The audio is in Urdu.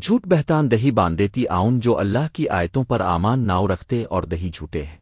جھوٹ بہتان دہی باندھ دیتی آؤن جو اللہ کی آیتوں پر آمان ناؤ رکھتے اور دہی جھوٹے ہیں۔